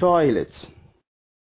toilets.